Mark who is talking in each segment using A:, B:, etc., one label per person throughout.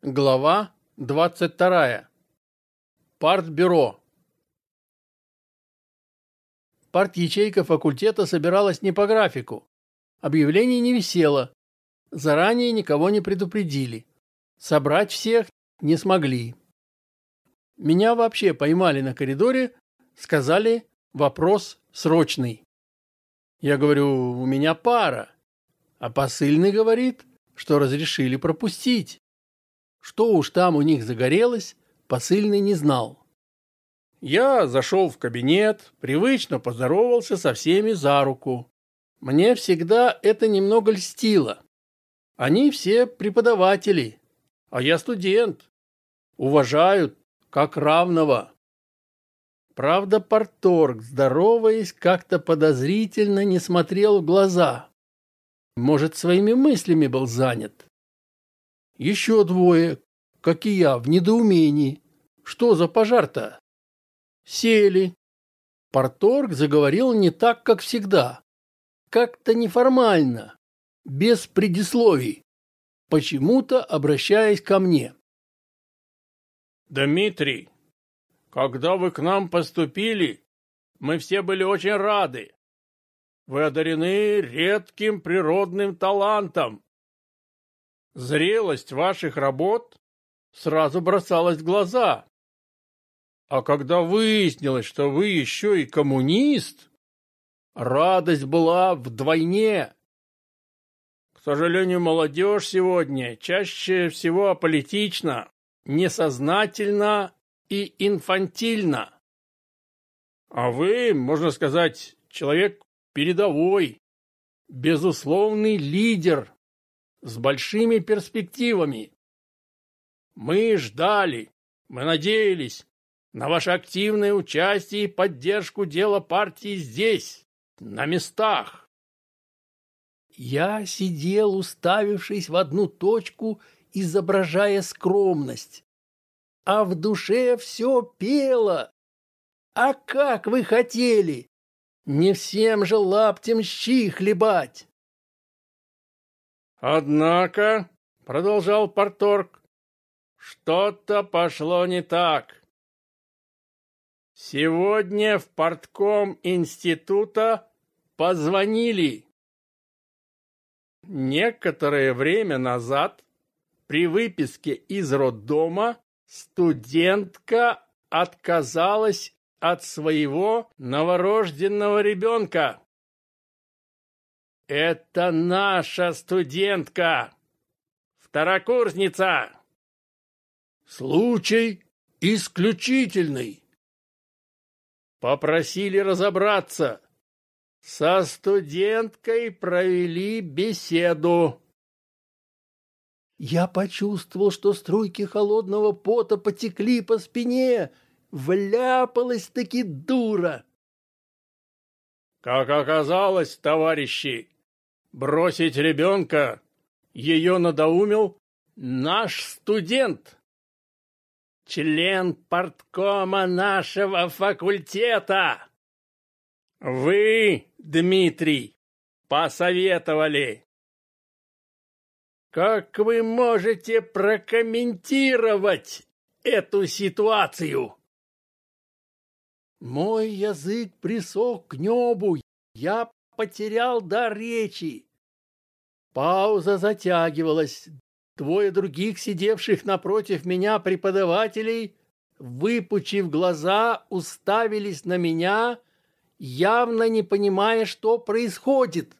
A: Глава 22. Партбюро. Парт-ячейка факультета собиралась не по графику. Объявлений не висело. Заранее никого не предупредили. Собрать всех не смогли. Меня вообще поймали на коридоре, сказали «вопрос срочный». Я говорю, у меня пара. А посыльный говорит, что разрешили пропустить. Что уж там у них загорелось, посыльный не знал. Я зашел в кабинет, привычно поздоровался со всеми за руку. Мне всегда это немного льстило. Они все преподаватели, а я студент. Уважают, как равного. Правда, порторг, здороваясь, как-то подозрительно не смотрел в глаза. Может, своими мыслями был занят. Еще двое, как и я, в недоумении. Что за пожар-то? Сели. Порторг заговорил не так, как всегда. Как-то неформально, без предисловий, почему-то обращаясь ко мне.
B: Дмитрий, когда вы к нам поступили, мы все были очень рады. Вы одарены редким природным талантом. Зрелость ваших работ сразу бросалась в глаза. А когда выяснилось, что вы еще и коммунист, радость была вдвойне. К сожалению, молодежь сегодня чаще всего аполитична, несознательна и инфантильна. А вы, можно сказать, человек передовой, безусловный лидер с большими перспективами. Мы ждали, мы надеялись на ваше активное участие и поддержку дела партии здесь, на местах.
A: Я сидел, уставившись в одну точку, изображая скромность. А в душе все пело. А как вы хотели? Не всем же лаптем щи хлебать.
B: Однако, продолжал Порторг, что-то пошло не так. Сегодня в портком института позвонили. Некоторое время назад при выписке из роддома студентка отказалась от своего новорожденного ребенка. Это наша студентка, второкурсница.
A: Случай исключительный.
B: Попросили разобраться. Со студенткой провели беседу.
A: Я почувствовал, что струйки холодного пота потекли по спине. Вляпалась-таки дура.
B: Как оказалось, товарищи, бросить ребенка ее надоумил наш студент, член порткома нашего факультета. Вы, Дмитрий, посоветовали. Как вы можете прокомментировать эту ситуацию?
A: Мой язык присох к небу, я потерял дар речи. Пауза затягивалась. Двое других сидевших напротив меня преподавателей, выпучив глаза, уставились на меня, явно не понимая, что происходит.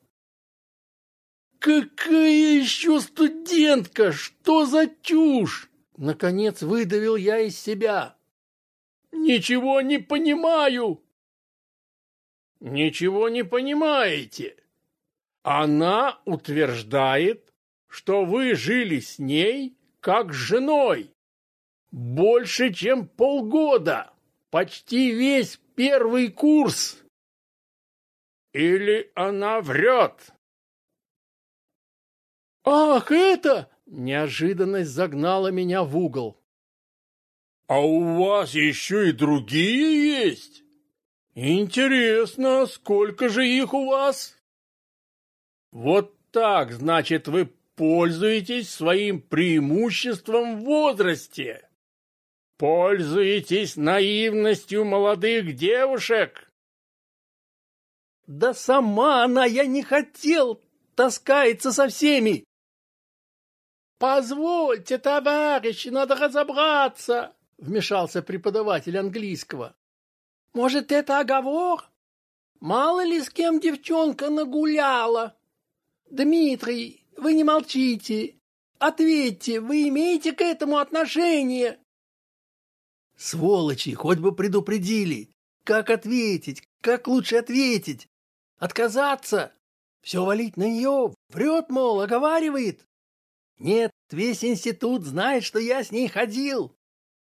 A: «Какая еще студентка? Что за чушь?» Наконец выдавил я из себя.
B: «Ничего не понимаю!» «Ничего не понимаете!» Она утверждает, что вы жили с ней как с женой. Больше, чем полгода. Почти весь первый курс. Или она врет?
A: Ах, это! Неожиданность загнала меня в угол.
B: А у вас еще и другие есть? Интересно, сколько же их у вас? Вот так, значит, вы пользуетесь своим преимуществом в возрасте. Пользуетесь наивностью молодых девушек.
A: Да сама она, я не хотел, таскается со всеми. Позвольте, товарищи, надо разобраться, вмешался преподаватель английского. Может, это оговор? Мало ли с кем девчонка нагуляла. Дмитрий, вы не молчите. Ответьте, вы имеете к этому отношение? Сволочи, хоть бы предупредили. Как ответить? Как лучше ответить? Отказаться? Все валить на нее? Врет, мол, оговаривает? Нет, весь институт знает, что я с ней ходил.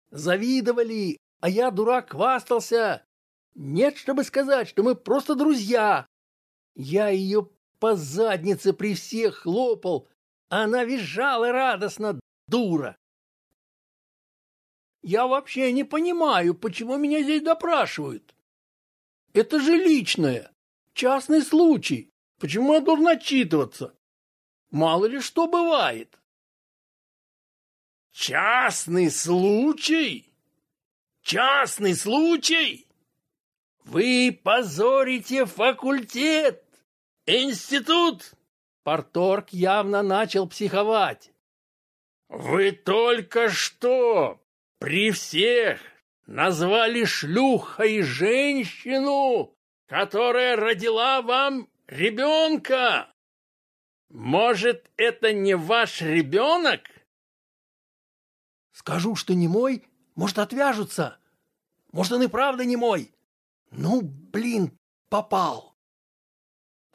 A: Завидовали, а я, дурак, хвастался. Нет, чтобы сказать, что мы просто друзья. Я ее по заднице при всех хлопал, а она визжала радостно, дура. Я вообще не понимаю, почему меня здесь допрашивают. Это же личное, частный случай. Почему я должен отчитываться? Мало ли что бывает.
B: Частный случай? Частный случай? Вы позорите факультет, институт.
A: Порторг явно начал психовать.
B: Вы только что при всех назвали шлюхой женщину, которая родила вам ребенка. Может, это не ваш ребенок?
A: Скажу, что не мой, может, отвяжутся. Может, он и правда не мой. Ну, блин, попал.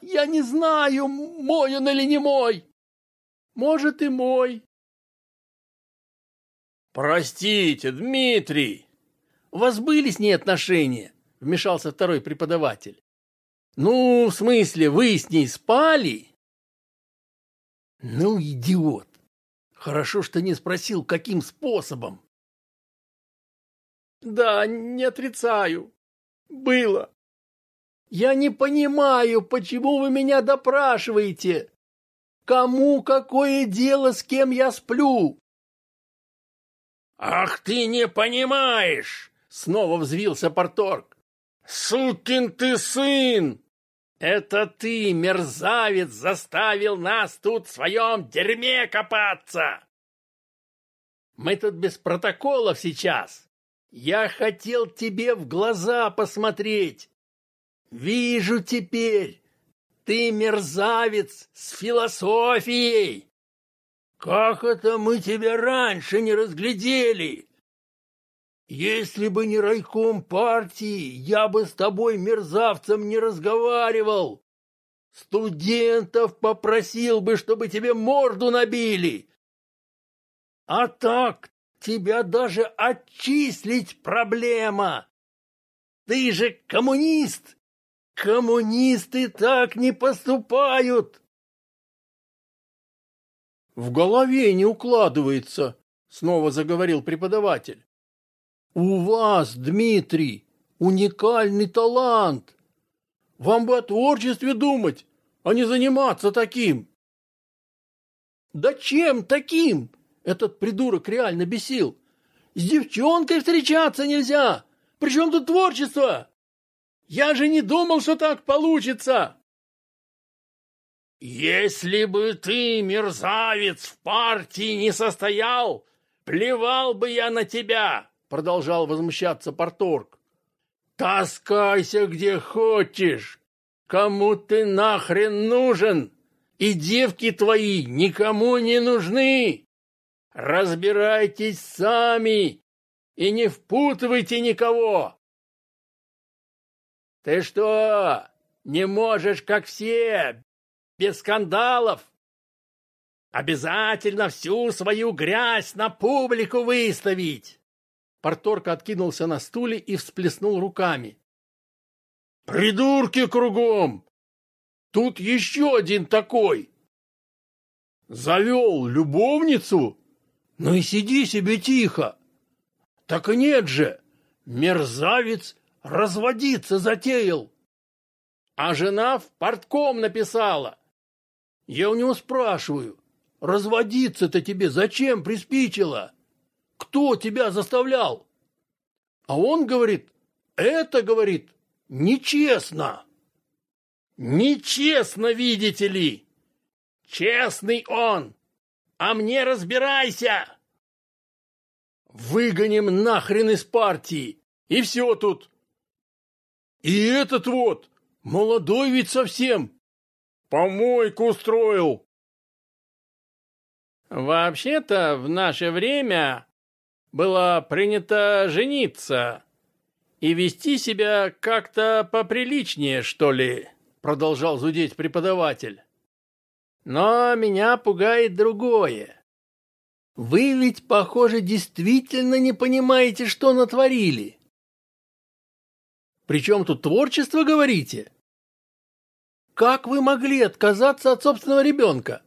A: Я не знаю, мой он или не мой. Может, и мой.
B: Простите, Дмитрий.
A: У вас были с ней отношения? Вмешался второй преподаватель. Ну, в смысле, вы с ней спали? Ну, идиот. Хорошо, что не спросил, каким способом. Да, не отрицаю. Было. Я не понимаю, почему вы меня допрашиваете. Кому какое дело, с кем я сплю?
B: «Ах ты не понимаешь!» — снова взвился Порторг. «Сукин ты сын! Это ты, мерзавец, заставил нас тут в своем дерьме копаться!»
A: «Мы тут без протоколов сейчас. Я хотел тебе в глаза посмотреть. Вижу теперь, ты мерзавец с философией!» Как это мы тебя раньше не разглядели? Если бы не райком партии, я бы с тобой, мерзавцем, не разговаривал. Студентов попросил бы, чтобы тебе морду набили. А так тебя даже отчислить проблема. Ты же коммунист. Коммунисты так не поступают. В голове не укладывается, снова заговорил преподаватель. У вас, Дмитрий, уникальный талант. Вам бы о творчестве думать, а не заниматься таким. Да чем таким? Этот придурок реально бесил. С девчонкой встречаться нельзя. Причем тут творчество? Я же не думал, что так получится.
B: «Если бы ты, мерзавец, в партии не состоял, плевал бы я на тебя!» Продолжал возмущаться Порторг. «Таскайся где хочешь! Кому ты нахрен нужен? И девки твои никому не нужны! Разбирайтесь сами и не впутывайте никого!» «Ты что, не можешь, как все, без скандалов. Обязательно всю свою грязь на публику выставить. Порторг откинулся на стуле и всплеснул руками. Придурки кругом! Тут еще один такой. Завел любовницу? Ну и сиди себе тихо. Так и нет же, мерзавец разводиться затеял. А жена в портком написала. Я у него спрашиваю,
A: разводиться-то тебе зачем приспичило? Кто тебя заставлял? А он говорит, это, говорит, нечестно.
B: Нечестно, видите ли. Честный он. А мне разбирайся.
A: Выгоним нахрен из партии. И все тут. И этот вот, молодой ведь совсем, помойку устроил.
B: Вообще-то в наше время было принято жениться и вести себя как-то поприличнее, что ли, продолжал зудеть преподаватель. Но меня пугает другое. Вы ведь, похоже, действительно не понимаете, что натворили.
A: Причем тут творчество, говорите? Как вы могли отказаться от собственного ребенка?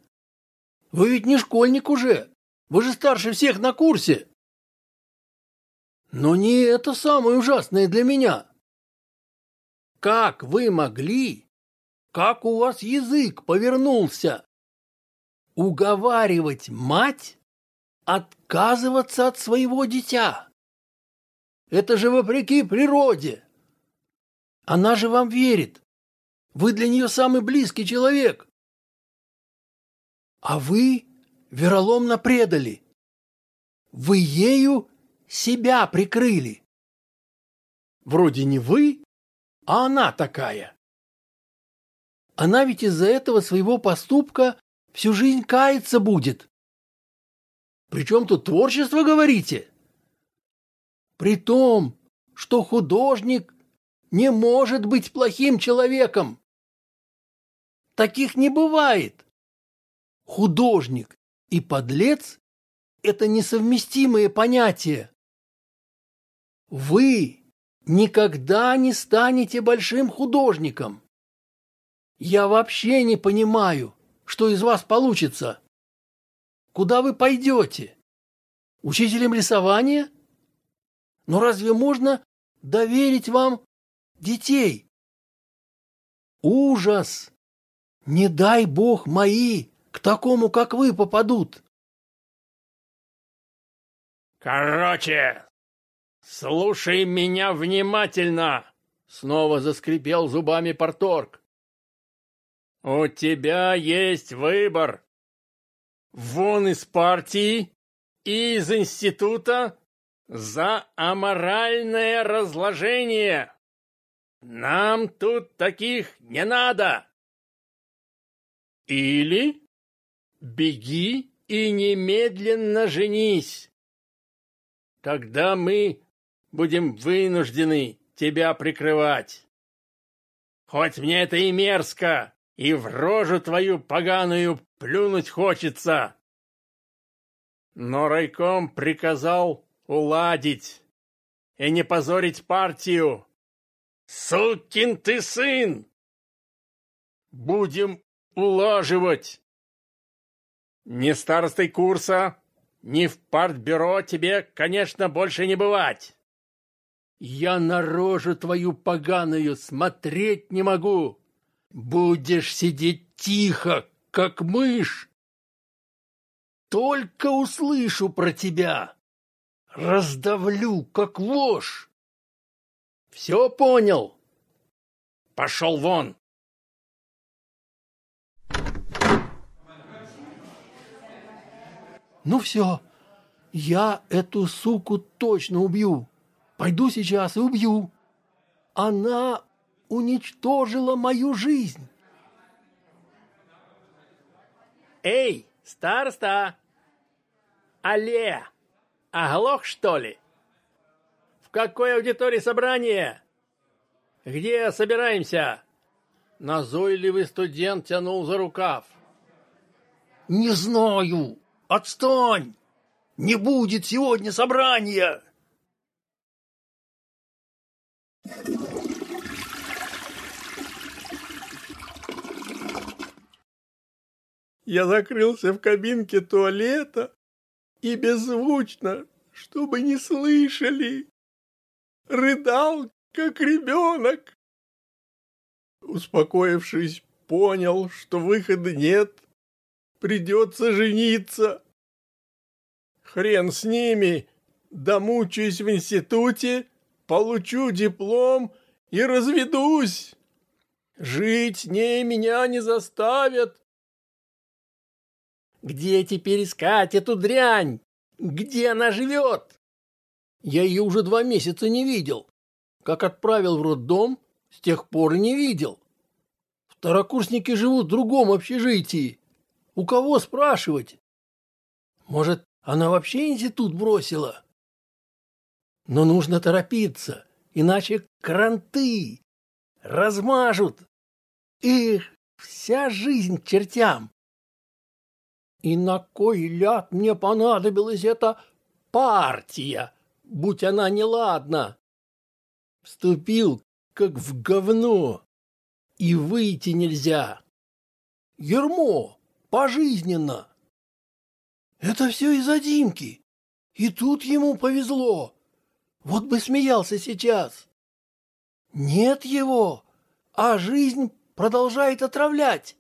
A: Вы ведь не школьник уже. Вы же старше всех на курсе. Но не это самое ужасное для меня. Как вы могли? Как у вас язык повернулся? Уговаривать мать отказываться от своего дитя. Это же вопреки природе. Она же вам верит. Вы для нее самый близкий человек. А вы вероломно предали. Вы ею себя прикрыли. Вроде не вы, а она такая. Она ведь из-за этого своего поступка всю жизнь каяться будет. Причем тут творчество, говорите? При том, что художник не может быть плохим человеком. Таких не бывает. Художник и подлец – это несовместимые понятия. Вы никогда не станете большим художником. Я вообще не понимаю, что из вас получится. Куда вы пойдете? Учителем рисования? Но разве можно доверить вам детей? Ужас! Не дай бог мои к такому, как вы, попадут.
B: Короче, «Слушай меня внимательно!» — снова заскрипел зубами Порторг. «У тебя есть выбор. Вон из партии и из института за аморальное разложение. Нам тут таких не надо. Или беги и немедленно женись. Тогда мы будем вынуждены тебя прикрывать. Хоть мне это и мерзко, и в рожу твою поганую плюнуть хочется. Но райком приказал уладить и не позорить партию. Сукин ты сын! Будем улаживать. Не старостой курса, ни в партбюро тебе, конечно, больше не бывать. Я на рожу твою поганую смотреть не могу. Будешь сидеть тихо, как мышь. Только услышу про тебя. Раздавлю, как ложь. Все понял? Пошел вон.
A: Ну все, я эту суку точно убью. Пойду сейчас и убью. Она уничтожила мою жизнь.
B: Эй, староста! Алле! Оглох, что ли? В какой аудитории собрание? Где собираемся? Назойливый студент тянул за рукав.
A: Не знаю. Отстань! Не будет сегодня собрания! Я закрылся в кабинке туалета и беззвучно, чтобы не слышали, рыдал, как ребенок. Успокоившись, понял, что выхода нет,
B: придется жениться. Хрен с ними, домучаюсь в институте, получу диплом и разведусь. Жить с ней меня не заставят.
A: Где теперь искать эту дрянь? Где она живет? Я ее уже два месяца не видел. Как отправил в роддом, с тех пор и не видел. Второкурсники живут в другом общежитии. У кого спрашивать? Может, она вообще институт бросила? Но нужно торопиться, иначе кранты размажут. Их вся жизнь чертям. И на кой ляд мне понадобилась эта партия, будь она неладна? Вступил, как в говно, и выйти нельзя. Ермо, пожизненно. Это все из-за Димки. И тут ему повезло. Вот бы смеялся сейчас. Нет его, а жизнь продолжает отравлять.